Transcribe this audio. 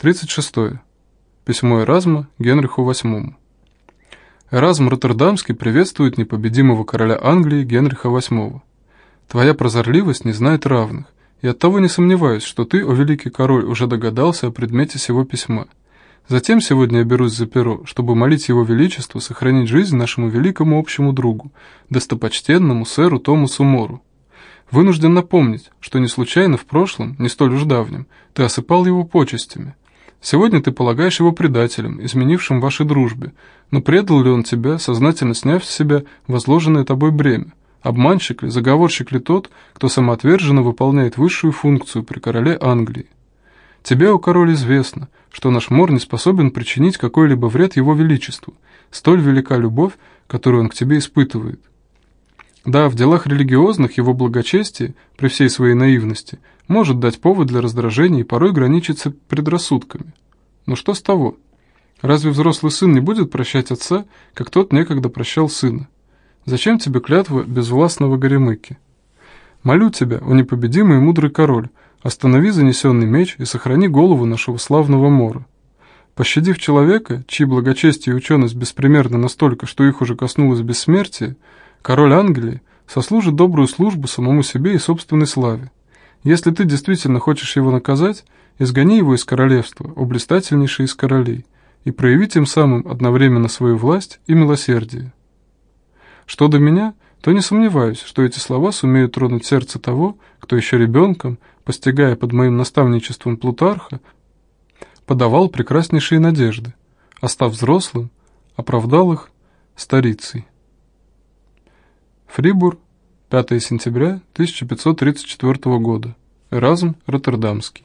36. Письмо Эразма Генриху VIII. Эразм Роттердамский приветствует непобедимого короля Англии Генриха VIII. Твоя прозорливость не знает равных, и оттого не сомневаюсь, что ты, о великий король, уже догадался о предмете сего письма. Затем сегодня я берусь за перо, чтобы молить его величеству сохранить жизнь нашему великому общему другу, достопочтенному сэру Томасу Мору. Вынужден напомнить, что не случайно в прошлом, не столь уж давнем, ты осыпал его почестями – Сегодня ты полагаешь его предателем, изменившим вашей дружбе, но предал ли он тебя, сознательно сняв с себя возложенное тобой бремя? Обманщик ли, заговорщик ли тот, кто самоотверженно выполняет высшую функцию при короле Англии? Тебе, о король, известно, что наш мор не способен причинить какой-либо вред его величеству, столь велика любовь, которую он к тебе испытывает. Да, в делах религиозных его благочестие, при всей своей наивности, может дать повод для раздражения и порой граничить с предрассудками. Но что с того? Разве взрослый сын не будет прощать отца, как тот некогда прощал сына? Зачем тебе клятва безвластного горемыки? Молю тебя, о непобедимый и мудрый король, останови занесенный меч и сохрани голову нашего славного мора. Пощадив человека, чьи благочестие и ученость беспримерны настолько, что их уже коснулось бессмертия, король Англии сослужит добрую службу самому себе и собственной славе. Если ты действительно хочешь его наказать, изгони его из королевства, о блистательнейший из королей, и прояви тем самым одновременно свою власть и милосердие. Что до меня, то не сомневаюсь, что эти слова сумеют тронуть сердце того, кто еще ребенком, постигая под моим наставничеством Плутарха, подавал прекраснейшие надежды, а став взрослым, оправдал их старицей. Фрибур, 5 сентября 1534 года. Эразм Роттердамский.